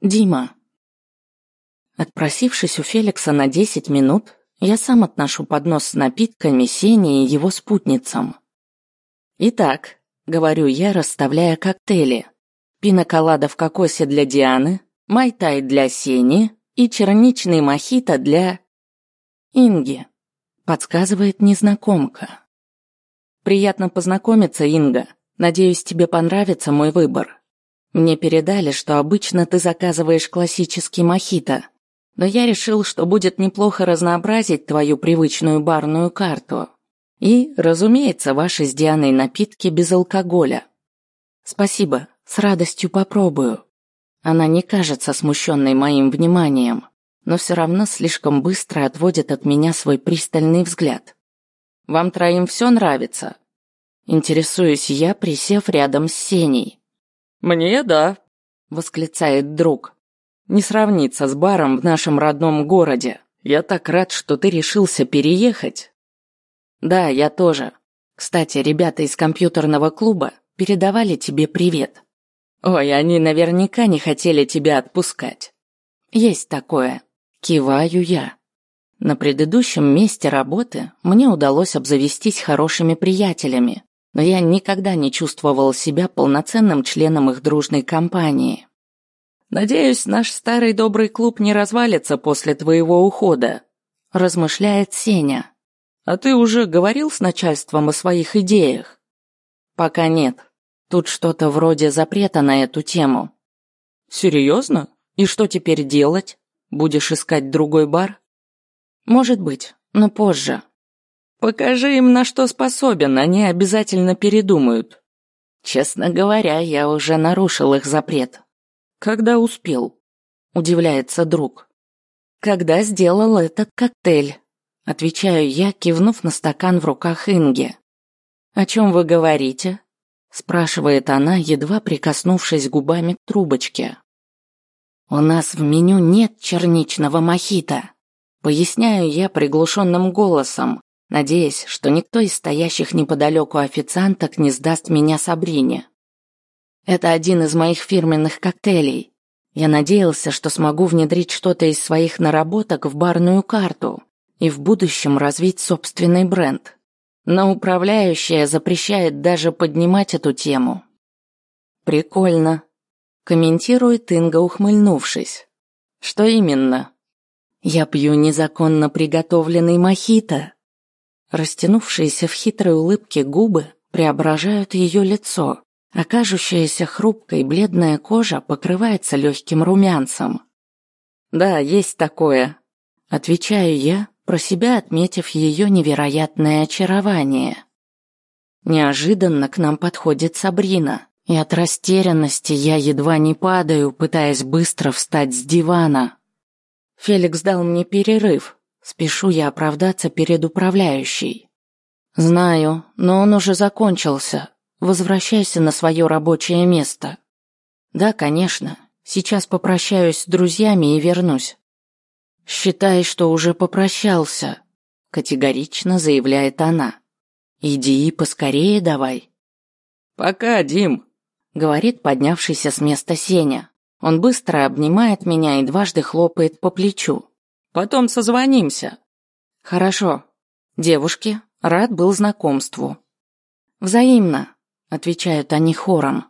Дима. Отпросившись у Феликса на 10 минут, я сам отношу поднос с напитками Сене и его спутницам. «Итак», — говорю я, расставляя коктейли, пиноколада в кокосе для Дианы, майтай для Сени и черничный мохито для... Инги, подсказывает незнакомка. Приятно познакомиться, Инга. Надеюсь, тебе понравится мой выбор. Мне передали, что обычно ты заказываешь классический мохито, но я решил, что будет неплохо разнообразить твою привычную барную карту. И, разумеется, ваши с Дианой напитки без алкоголя. Спасибо, с радостью попробую. Она не кажется смущенной моим вниманием, но все равно слишком быстро отводит от меня свой пристальный взгляд. Вам троим все нравится? Интересуюсь я, присев рядом с Сеней. «Мне да», — восклицает друг. «Не сравнится с баром в нашем родном городе. Я так рад, что ты решился переехать». «Да, я тоже. Кстати, ребята из компьютерного клуба передавали тебе привет. Ой, они наверняка не хотели тебя отпускать. Есть такое. Киваю я. На предыдущем месте работы мне удалось обзавестись хорошими приятелями, но я никогда не чувствовал себя полноценным членом их дружной компании. «Надеюсь, наш старый добрый клуб не развалится после твоего ухода», – размышляет Сеня. «А ты уже говорил с начальством о своих идеях?» «Пока нет. Тут что-то вроде запрета на эту тему». «Серьезно? И что теперь делать? Будешь искать другой бар?» «Может быть, но позже. Покажи им, на что способен, они обязательно передумают. Честно говоря, я уже нарушил их запрет. Когда успел? Удивляется друг. Когда сделал этот коктейль? Отвечаю я, кивнув на стакан в руках Инги. О чем вы говорите? Спрашивает она, едва прикоснувшись губами к трубочке. У нас в меню нет черничного мохито. Поясняю я приглушенным голосом, надеясь, что никто из стоящих неподалеку официанток не сдаст меня Сабрине. Это один из моих фирменных коктейлей. Я надеялся, что смогу внедрить что-то из своих наработок в барную карту и в будущем развить собственный бренд. Но управляющая запрещает даже поднимать эту тему. Прикольно, комментирует Инга, ухмыльнувшись. Что именно? Я пью незаконно приготовленный мохито. Растянувшиеся в хитрой улыбке губы преображают ее лицо, а кажущаяся хрупкой бледная кожа покрывается легким румянцем. «Да, есть такое», — отвечаю я, про себя отметив ее невероятное очарование. Неожиданно к нам подходит Сабрина, и от растерянности я едва не падаю, пытаясь быстро встать с дивана. Феликс дал мне перерыв, Спешу я оправдаться перед управляющей. Знаю, но он уже закончился. Возвращайся на свое рабочее место. Да, конечно. Сейчас попрощаюсь с друзьями и вернусь. Считай, что уже попрощался, категорично заявляет она. Иди поскорее давай. Пока, Дим, говорит поднявшийся с места Сеня. Он быстро обнимает меня и дважды хлопает по плечу. Потом созвонимся. Хорошо. Девушки, рад был знакомству. Взаимно, отвечают они хором.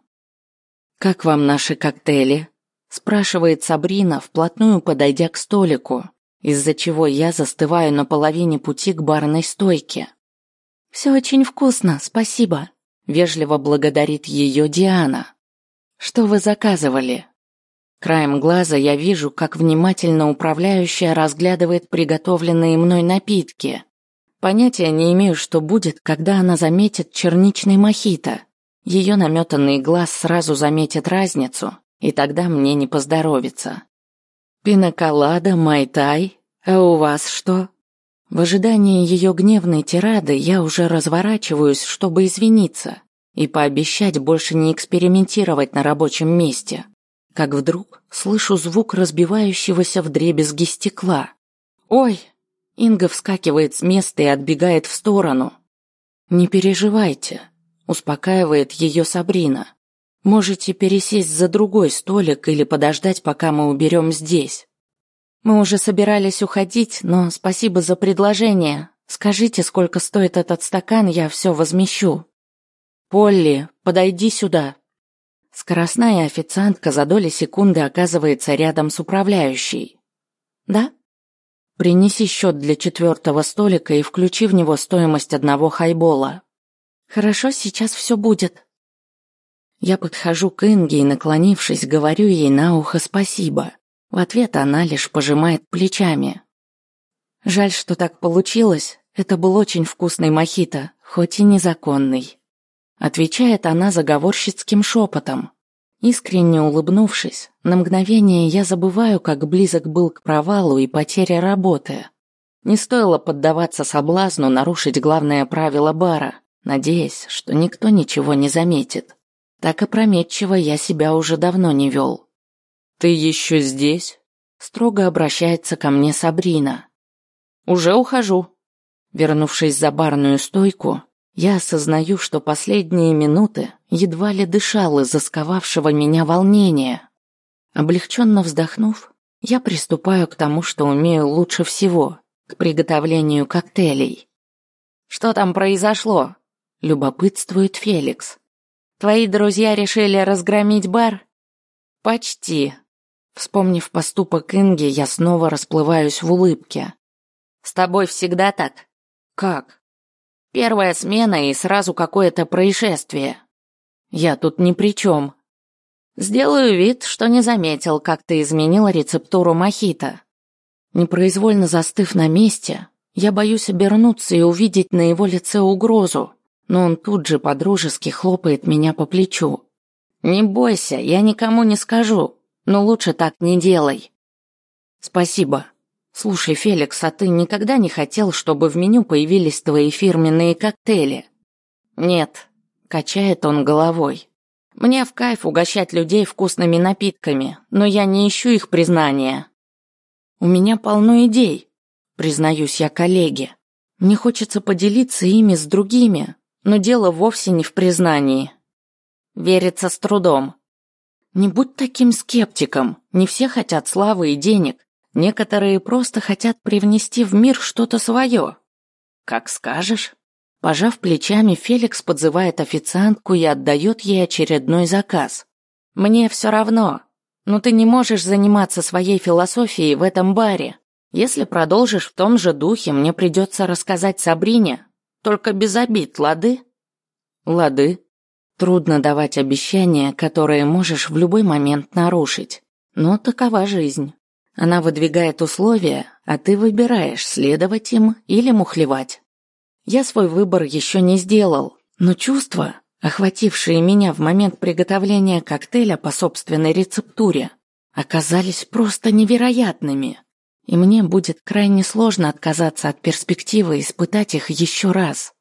Как вам наши коктейли? спрашивает Сабрина, вплотную подойдя к столику, из-за чего я застываю на половине пути к барной стойке. Все очень вкусно, спасибо, вежливо благодарит ее Диана. Что вы заказывали? Краем глаза я вижу, как внимательно управляющая разглядывает приготовленные мной напитки. Понятия не имею, что будет, когда она заметит черничный мохито. Ее наметанный глаз сразу заметит разницу, и тогда мне не поздоровится. Пиноколада, майтай, а у вас что? В ожидании ее гневной тирады я уже разворачиваюсь, чтобы извиниться и пообещать больше не экспериментировать на рабочем месте как вдруг слышу звук разбивающегося в дребезги стекла. «Ой!» Инга вскакивает с места и отбегает в сторону. «Не переживайте», — успокаивает ее Сабрина. Можете пересесть за другой столик или подождать, пока мы уберем здесь. Мы уже собирались уходить, но спасибо за предложение. Скажите, сколько стоит этот стакан, я все возмещу. Полли, подойди сюда. Скоростная официантка за доли секунды оказывается рядом с управляющей. Да? Принеси счет для четвертого столика и включи в него стоимость одного хайбола. Хорошо, сейчас все будет. Я подхожу к Инге и, наклонившись, говорю ей на ухо спасибо. В ответ она лишь пожимает плечами. Жаль, что так получилось. Это был очень вкусный мохито, хоть и незаконный. Отвечает она заговорщицким шепотом. Искренне улыбнувшись, на мгновение я забываю, как близок был к провалу и потере работы. Не стоило поддаваться соблазну нарушить главное правило бара, надеясь, что никто ничего не заметит. Так опрометчиво я себя уже давно не вел. «Ты еще здесь?» Строго обращается ко мне Сабрина. «Уже ухожу». Вернувшись за барную стойку, я осознаю, что последние минуты едва ли дышал из-за сковавшего меня волнения. Облегченно вздохнув, я приступаю к тому, что умею лучше всего, к приготовлению коктейлей. «Что там произошло?» – любопытствует Феликс. Твои друзья решили разгромить бар? Почти. Вспомнив поступок Инги, я снова расплываюсь в улыбке. С тобой всегда так? Как? Первая смена и сразу какое-то происшествие. Я тут ни при чем. Сделаю вид, что не заметил, как ты изменила рецептуру мохито. Непроизвольно застыв на месте, я боюсь обернуться и увидеть на его лице угрозу но он тут же подружески хлопает меня по плечу. «Не бойся, я никому не скажу, но лучше так не делай». «Спасибо. Слушай, Феликс, а ты никогда не хотел, чтобы в меню появились твои фирменные коктейли?» «Нет», — качает он головой. «Мне в кайф угощать людей вкусными напитками, но я не ищу их признания». «У меня полно идей», — признаюсь я коллеге. «Мне хочется поделиться ими с другими, но дело вовсе не в признании. Верится с трудом. Не будь таким скептиком. Не все хотят славы и денег. Некоторые просто хотят привнести в мир что-то свое. Как скажешь. Пожав плечами, Феликс подзывает официантку и отдает ей очередной заказ. Мне все равно. Но ты не можешь заниматься своей философией в этом баре. Если продолжишь в том же духе, мне придется рассказать Сабрине, только без обид, лады? Лады. Трудно давать обещания, которые можешь в любой момент нарушить. Но такова жизнь. Она выдвигает условия, а ты выбираешь, следовать им или мухлевать. Я свой выбор еще не сделал, но чувства, охватившие меня в момент приготовления коктейля по собственной рецептуре, оказались просто невероятными и мне будет крайне сложно отказаться от перспективы испытать их еще раз.